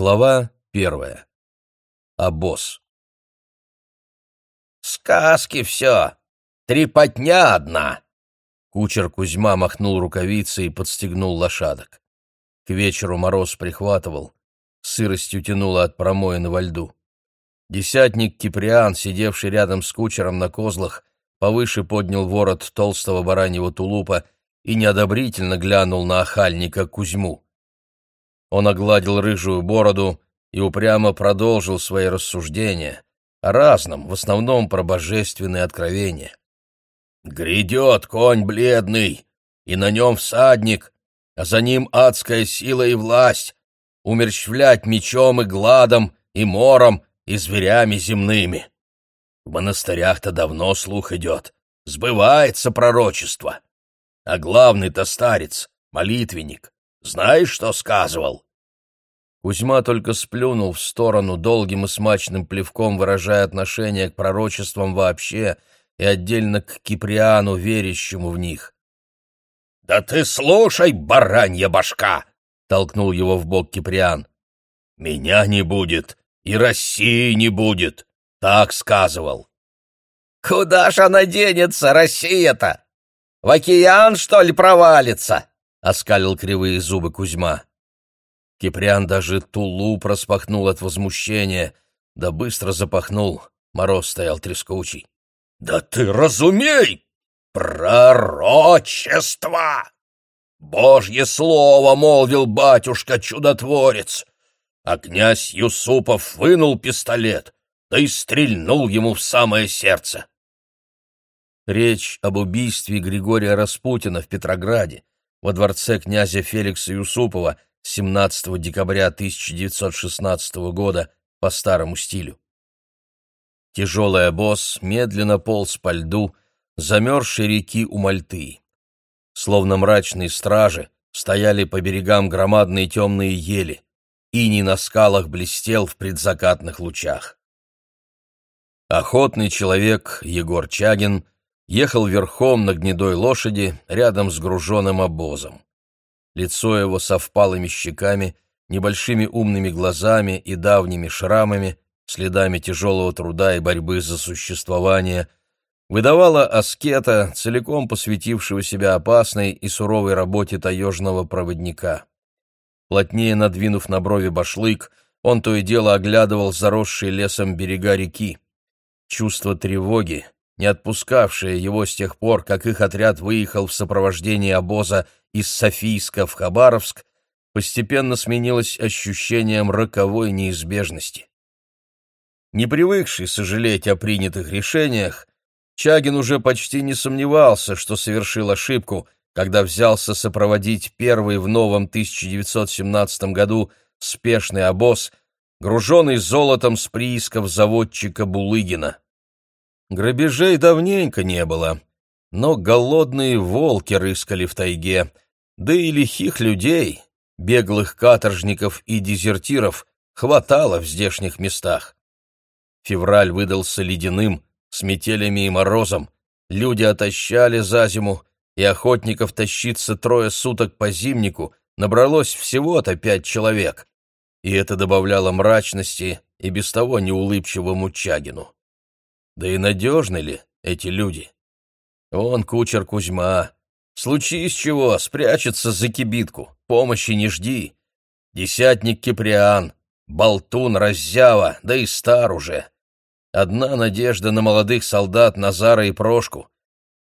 Глава первая. Обоз. «Сказки все! Трепотня одна!» Кучер Кузьма махнул рукавицей и подстегнул лошадок. К вечеру мороз прихватывал, сыростью тянуло от промоина во льду. Десятник Киприан, сидевший рядом с кучером на козлах, повыше поднял ворот толстого бараньего тулупа и неодобрительно глянул на охальника Кузьму. Он огладил рыжую бороду и упрямо продолжил свои рассуждения о разном, в основном про божественные откровения. «Грядет конь бледный, и на нем всадник, а за ним адская сила и власть, умерщвлять мечом и гладом, и мором, и зверями земными. В монастырях-то давно слух идет, сбывается пророчество. А главный-то старец, молитвенник, знаешь, что сказывал?» Кузьма только сплюнул в сторону долгим и смачным плевком, выражая отношение к пророчествам вообще и отдельно к Киприану, верящему в них. «Да ты слушай, баранья башка!» — толкнул его в бок Киприан. «Меня не будет, и России не будет», — так сказывал. «Куда ж она денется, Россия-то? В океан, что ли, провалится?» — оскалил кривые зубы Кузьма. Киприан даже тулуп распахнул от возмущения, да быстро запахнул, мороз стоял трескучий. «Да ты разумей! Пророчество! Божье слово!» — молвил батюшка-чудотворец. А князь Юсупов вынул пистолет, да и стрельнул ему в самое сердце. Речь об убийстве Григория Распутина в Петрограде во дворце князя Феликса Юсупова 17 декабря 1916 года по старому стилю. Тяжелый обоз медленно полз по льду замерзшей реки у Мальты. Словно мрачные стражи стояли по берегам громадные темные ели. Иней на скалах блестел в предзакатных лучах. Охотный человек Егор Чагин ехал верхом на гнедой лошади рядом с груженным обозом. Лицо его со впалыми щеками, небольшими умными глазами и давними шрамами, следами тяжелого труда и борьбы за существование, выдавало аскета, целиком посвятившего себя опасной и суровой работе таежного проводника. Плотнее надвинув на брови башлык, он то и дело оглядывал заросшие лесом берега реки. Чувство тревоги, не отпускавшее его с тех пор, как их отряд выехал в сопровождении обоза из Софийска в Хабаровск, постепенно сменилось ощущением роковой неизбежности. Не привыкший сожалеть о принятых решениях, Чагин уже почти не сомневался, что совершил ошибку, когда взялся сопроводить первый в новом 1917 году спешный обоз, груженный золотом с приисков заводчика Булыгина. Грабежей давненько не было, но голодные волки рыскали в тайге, да и лихих людей, беглых каторжников и дезертиров, хватало в здешних местах. Февраль выдался ледяным, с метелями и морозом, люди отощали за зиму, и охотников тащиться трое суток по зимнику набралось всего-то пять человек, и это добавляло мрачности и без того неулыбчивому Чагину. Да и надежны ли эти люди? Он кучер Кузьма. Случись чего, спрячется за кибитку, помощи не жди. Десятник Киприан, болтун Раззява, да и стар уже. Одна надежда на молодых солдат Назара и Прошку.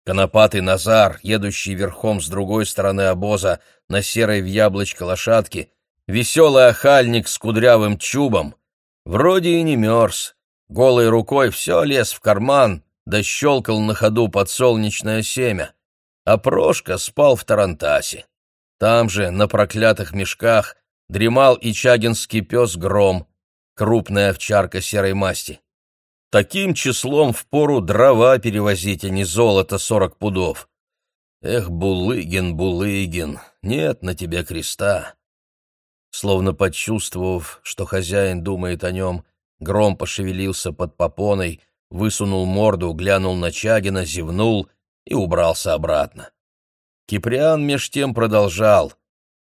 Конопатый Назар, едущий верхом с другой стороны обоза на серой в яблочко лошадке, веселый охальник с кудрявым чубом. Вроде и не мерз, Голой рукой все лез в карман, да щелкал на ходу подсолнечное семя. А Прошка спал в Тарантасе. Там же, на проклятых мешках, дремал и чагинский пес Гром, крупная овчарка серой масти. Таким числом впору дрова перевозить, а не золото сорок пудов. Эх, Булыгин, Булыгин, нет на тебе креста. Словно почувствовав, что хозяин думает о нем, Гром пошевелился под попоной, высунул морду, глянул на Чагина, зевнул и убрался обратно. Киприан меж тем продолжал,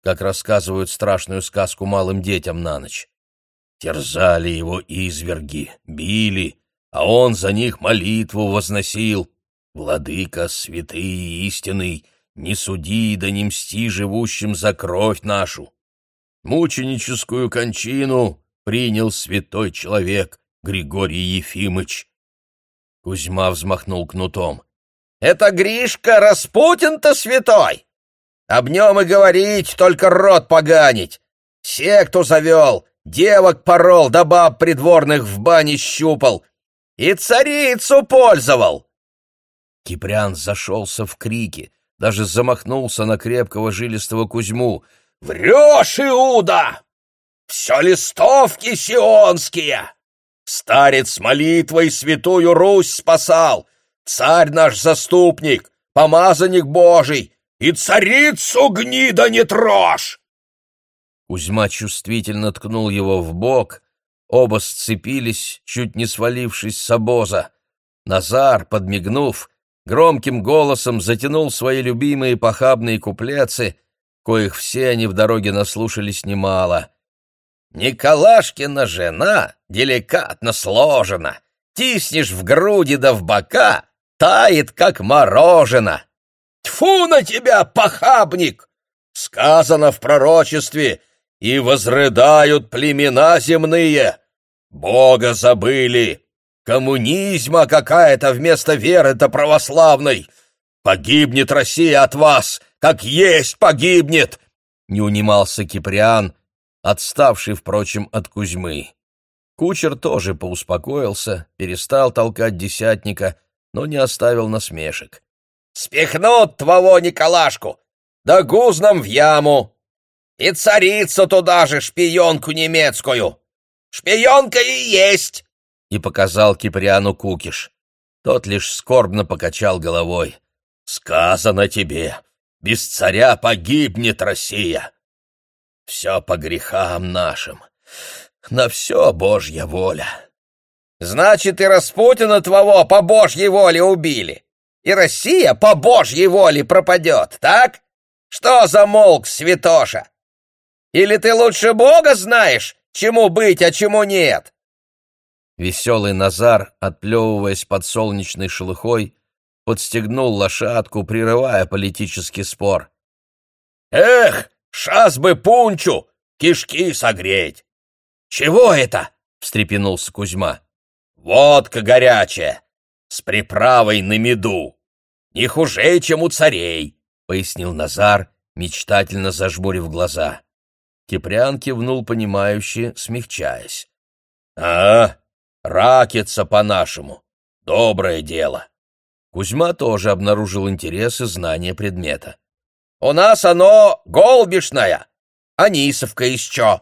как рассказывают страшную сказку малым детям на ночь. Терзали его изверги, били, а он за них молитву возносил. Владыка, святый и истинный, не суди да не мсти живущим за кровь нашу. Мученическую кончину принял святой человек Григорий Ефимыч. Кузьма взмахнул кнутом. «Это Гришка Распутин-то святой! Об нем и говорить, только рот поганить! Секту завел, девок порол, да баб придворных в бане щупал, и царицу пользовал!» Кипрян зашелся в крики, даже замахнулся на крепкого жилистого Кузьму. «Врешь, Иуда! Все листовки сионские! Старец молитвой святую Русь спасал, царь наш заступник, помазанник Божий, и царицу гнида не трожь!» Кузьма чувствительно ткнул его в бок, оба сцепились, чуть не свалившись с обоза. Назар, подмигнув, громким голосом затянул свои любимые похабные куплецы, коих все они в дороге наслушались немало. «Николашкина жена деликатно сложена, тиснешь в груди да в бока, тает, как морожено. Тьфу на тебя, похабник! Сказано в пророчестве, и возрыдают племена земные. Бога забыли, Коммунизма какая-то вместо веры-то православной! Погибнет Россия от вас, как есть погибнет!» Не унимался Киприан, отставший, впрочем, от Кузьмы. Кучер тоже поуспокоился, перестал толкать десятника, но не оставил насмешек. «Спихнут твоего Николашку! Да гузном в яму! И царицу туда же, шпионку немецкую! Шпионка и есть! и показал Киприану Кукиш. Тот лишь скорбно покачал головой. «Сказано тебе, без царя погибнет Россия. Все по грехам нашим, на все Божья воля». «Значит, и Распутина твоего по Божьей воле убили, и Россия по Божьей воле пропадет, так? Что за молк, святоша? Или ты лучше Бога знаешь, чему быть, а чему нет?» Веселый Назар, отплевываясь под солнечной шелухой, подстегнул лошадку, прерывая политический спор. «Эх, шас бы пунчу, кишки согреть!» «Чего это?» — встрепенулся Кузьма. «Водка горячая, с приправой на меду. Не хуже, чем у царей», — пояснил Назар, мечтательно зажмурив глаза. Кипрян кивнул понимающе, смягчаясь. «А, Ракетса по-нашему. Доброе дело. Кузьма тоже обнаружил интерес и знание предмета. «У нас оно голбишное, анисовка еще.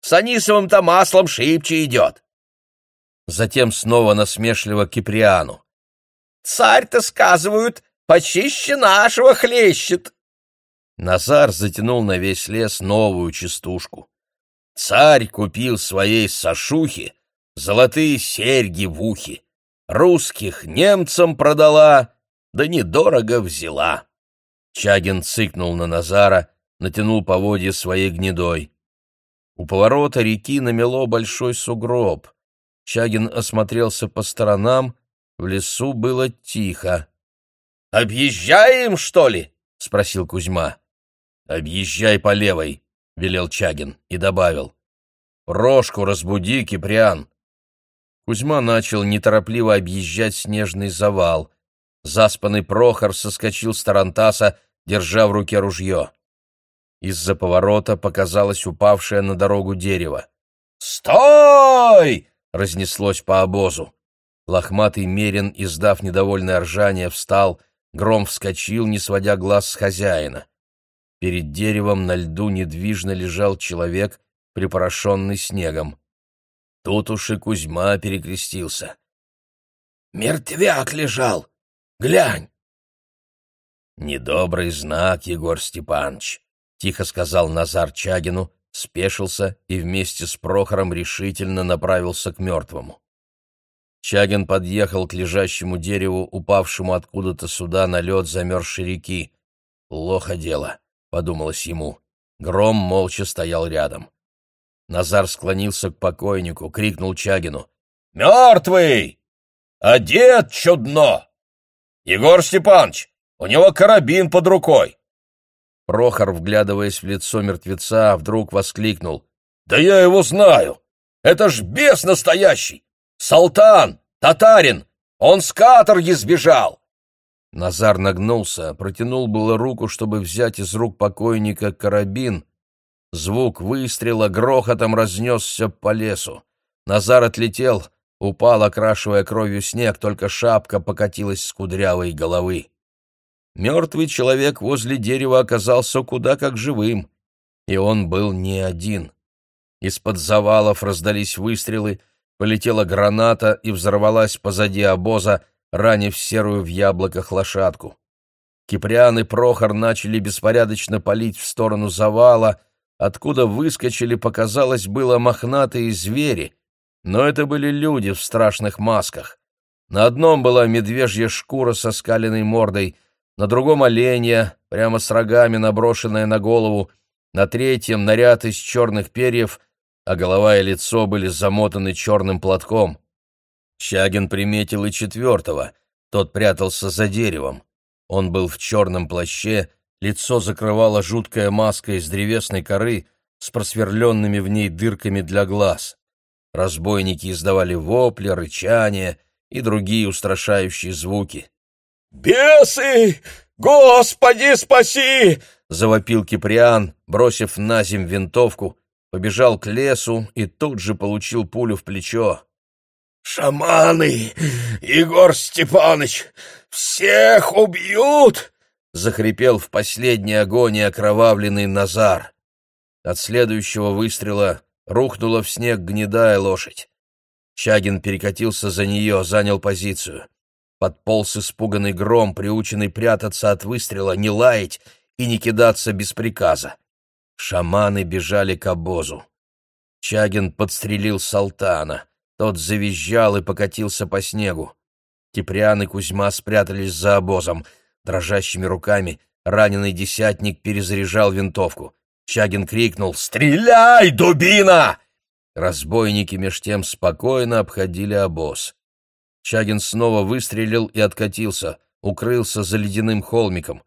С анисовым-то маслом шибче идет». Затем снова насмешливо Киприану. «Царь-то, сказывают, почище нашего хлещет». Назар затянул на весь лес новую частушку. Царь купил своей Сашухе золотые серьги в ухе. Русских немцам продала, да недорого взяла. Чагин цыкнул на Назара, натянул поводья своей гнедой. У поворота реки намело большой сугроб. Чагин осмотрелся по сторонам, в лесу было тихо. «Объезжаем, что ли?» — спросил Кузьма. «Объезжай по левой», — велел Чагин и добавил. «Рожку разбуди, Киприан. Кузьма начал неторопливо объезжать снежный завал. Заспанный Прохор соскочил с тарантаса, держа в руке ружье. Из-за поворота показалось упавшее на дорогу дерево. «Стой!» — разнеслось по обозу. Лохматый Мерин, издав недовольное ржание, встал, гром вскочил, не сводя глаз с хозяина. Перед деревом на льду недвижно лежал человек, припорошенный снегом. Тут уж и Кузьма перекрестился. «Мертвяк лежал! Глянь!» «Недобрый знак, Егор Степанович», — тихо сказал Назар Чагину, спешился и вместе с Прохором решительно направился к мертвому. Чагин подъехал к лежащему дереву, упавшему откуда-то сюда на лед замерзшей реки. «Плохо дело», — подумалось ему. Гром молча стоял рядом. Назар склонился к покойнику, крикнул Чагину. «Мертвый! Одет чудно! Егор Степанович, у него карабин под рукой!» Прохор, вглядываясь в лицо мертвеца, вдруг воскликнул. «Да я его знаю! Это ж бес настоящий! Салтан! Татарин! Он с каторги сбежал!» Назар нагнулся, протянул было руку, чтобы взять из рук покойника карабин. Звук выстрела грохотом разнесся по лесу. Назар отлетел, упал, окрашивая кровью снег, только шапка покатилась с кудрявой головы. Мертвый человек возле дерева оказался куда как живым, и он был не один. Из-под завалов раздались выстрелы, полетела граната и взорвалась позади обоза, ранив серую в яблоках лошадку. Киприан и Прохор начали беспорядочно палить в сторону завала, откуда выскочили, показалось, было мохнатые звери, но это были люди в страшных масках. На одном была медвежья шкура со скаленной мордой, на другом — оленья, прямо с рогами, наброшенная на голову, на третьем — наряд из черных перьев, а голова и лицо были замотаны черным платком. Чагин приметил и четвертого, тот прятался за деревом. Он был в черном плаще, лицо закрывала жуткая маска из древесной коры с просверленными в ней дырками для глаз. Разбойники издавали вопли, рычания и другие устрашающие звуки. «Бесы! Господи, спаси!» — завопил Киприан, бросив на земь винтовку, побежал к лесу и тут же получил пулю в плечо. «Шаманы! Егор Степанович! Всех убьют!» — захрипел в последней агонии окровавленный Назар. От следующего выстрела рухнула в снег гнедая лошадь. Чагин перекатился за нее, занял позицию. Подполз испуганный гром, приученный прятаться от выстрела, не лаять и не кидаться без приказа. Шаманы бежали к обозу. Чагин подстрелил Салтана. Тот завизжал и покатился по снегу. Киприан и Кузьма спрятались за обозом. Дрожащими руками раненый десятник перезаряжал винтовку. Чагин крикнул «Стреляй, дубина!» Разбойники меж тем спокойно обходили обоз. Чагин снова выстрелил и откатился, укрылся за ледяным холмиком.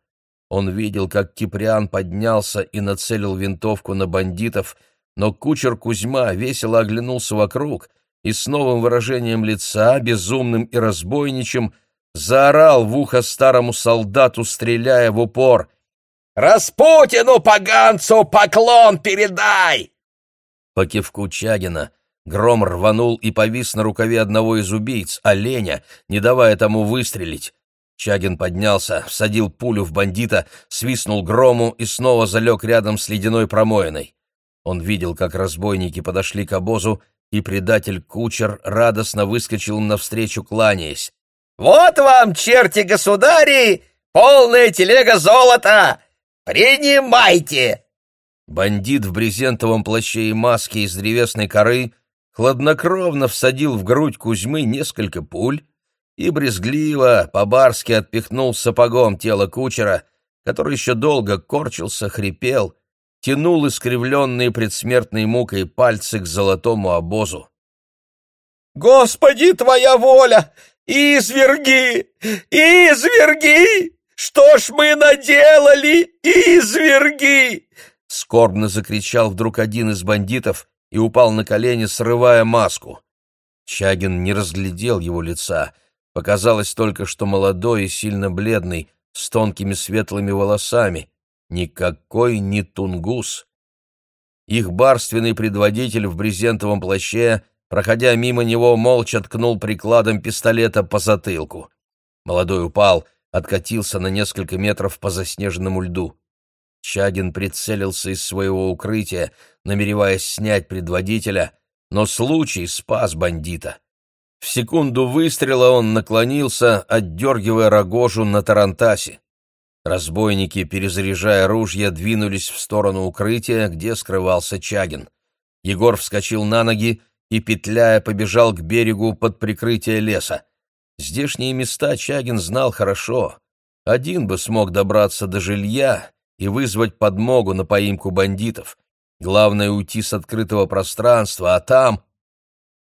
Он видел, как Киприан поднялся и нацелил винтовку на бандитов, но кучер Кузьма весело оглянулся вокруг и с новым выражением лица, безумным и разбойничим, заорал в ухо старому солдату, стреляя в упор. «Распутину, поганцу, поклон передай!» По кивку Чагина гром рванул и повис на рукаве одного из убийц, оленя, не давая тому выстрелить. Чагин поднялся, всадил пулю в бандита, свистнул грому и снова залег рядом с ледяной промоиной. Он видел, как разбойники подошли к обозу, и предатель-кучер радостно выскочил навстречу, кланяясь. «Вот вам, черти-государи, полная телега золота! Принимайте!» Бандит в брезентовом плаще и маске из древесной коры хладнокровно всадил в грудь Кузьмы несколько пуль и брезгливо, по-барски отпихнул сапогом тело кучера, который еще долго корчился, хрипел тянул искривленные предсмертной мукой пальцы к золотому обозу. «Господи, твоя воля! Изверги! Изверги! Что ж мы наделали? Изверги!» Скорбно закричал вдруг один из бандитов и упал на колени, срывая маску. Чагин не разглядел его лица. Показалось только, что молодой и сильно бледный, с тонкими светлыми волосами. Никакой не тунгус. Их барственный предводитель в брезентовом плаще, проходя мимо него, молча ткнул прикладом пистолета по затылку. Молодой упал, откатился на несколько метров по заснеженному льду. Чагин прицелился из своего укрытия, намереваясь снять предводителя, но случай спас бандита. В секунду выстрела он наклонился, отдергивая рогожу на тарантасе. Разбойники, перезаряжая ружья, двинулись в сторону укрытия, где скрывался Чагин. Егор вскочил на ноги и, петляя, побежал к берегу под прикрытие леса. Здешние места Чагин знал хорошо. Один бы смог добраться до жилья и вызвать подмогу на поимку бандитов. Главное — уйти с открытого пространства, а там...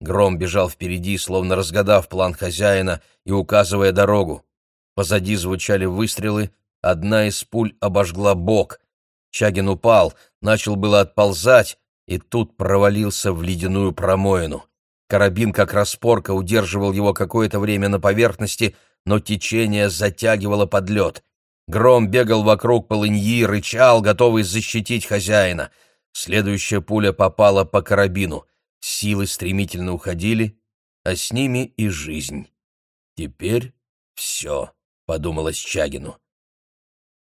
Гром бежал впереди, словно разгадав план хозяина и указывая дорогу. Позади звучали выстрелы, одна из пуль обожгла бок. Чагин упал, начал было отползать, и тут провалился в ледяную промоину. Карабин, как распорка, удерживал его какое-то время на поверхности, но течение затягивало под лед. Гром бегал вокруг полыньи, рычал, готовый защитить хозяина. Следующая пуля попала по карабину. Силы стремительно уходили, а с ними и жизнь. «Теперь все», — подумалось Чагину.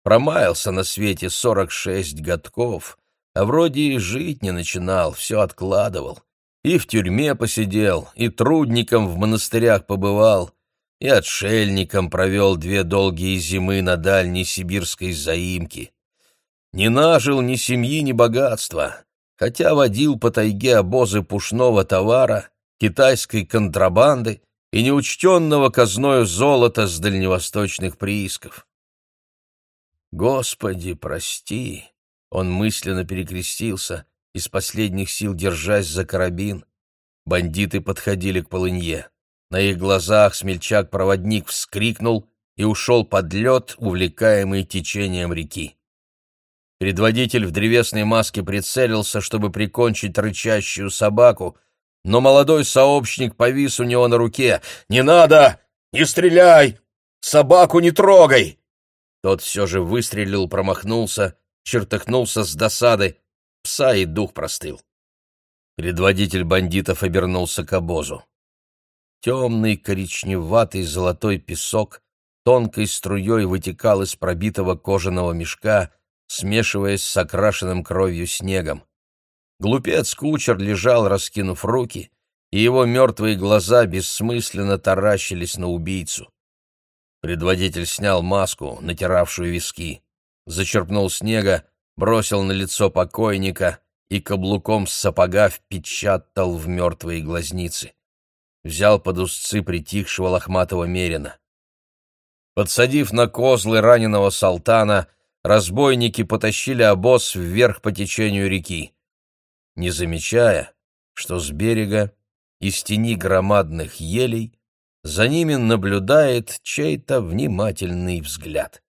Промаялся на свете сорок шесть годков, а вроде и жить не начинал, все откладывал. И в тюрьме посидел, и трудником в монастырях побывал, и отшельником провел две долгие зимы на дальней сибирской заимке. Не нажил ни семьи, ни богатства, хотя водил по тайге обозы пушного товара, китайской контрабанды и неучтенного казною золота с дальневосточных приисков. «Господи, прости!» — он мысленно перекрестился, из последних сил держась за карабин. Бандиты подходили к полынье. На их глазах смельчак-проводник вскрикнул и ушел под лед, увлекаемый течением реки. Предводитель в древесной маске прицелился, чтобы прикончить рычащую собаку, но молодой сообщник повис у него на руке. «Не надо! Не стреляй! Собаку не трогай!» Тот все же выстрелил, промахнулся, чертыхнулся с досады, Пса и дух простыл. Предводитель бандитов обернулся к обозу. Темный коричневатый золотой песок тонкой струей вытекал из пробитого кожаного мешка, смешиваясь с окрашенным кровью снегом. Глупец-кучер лежал, раскинув руки, и его мертвые глаза бессмысленно таращились на убийцу. Предводитель снял маску, натиравшую виски, зачерпнул снега, бросил на лицо покойника и каблуком с сапога впечатал в мертвые глазницы. Взял под узцы притихшего лохматого мерина. Подсадив на козлы раненого салтана, разбойники потащили обоз вверх по течению реки, не замечая, что с берега, из тени громадных елей, за ними наблюдает чей-то внимательный взгляд.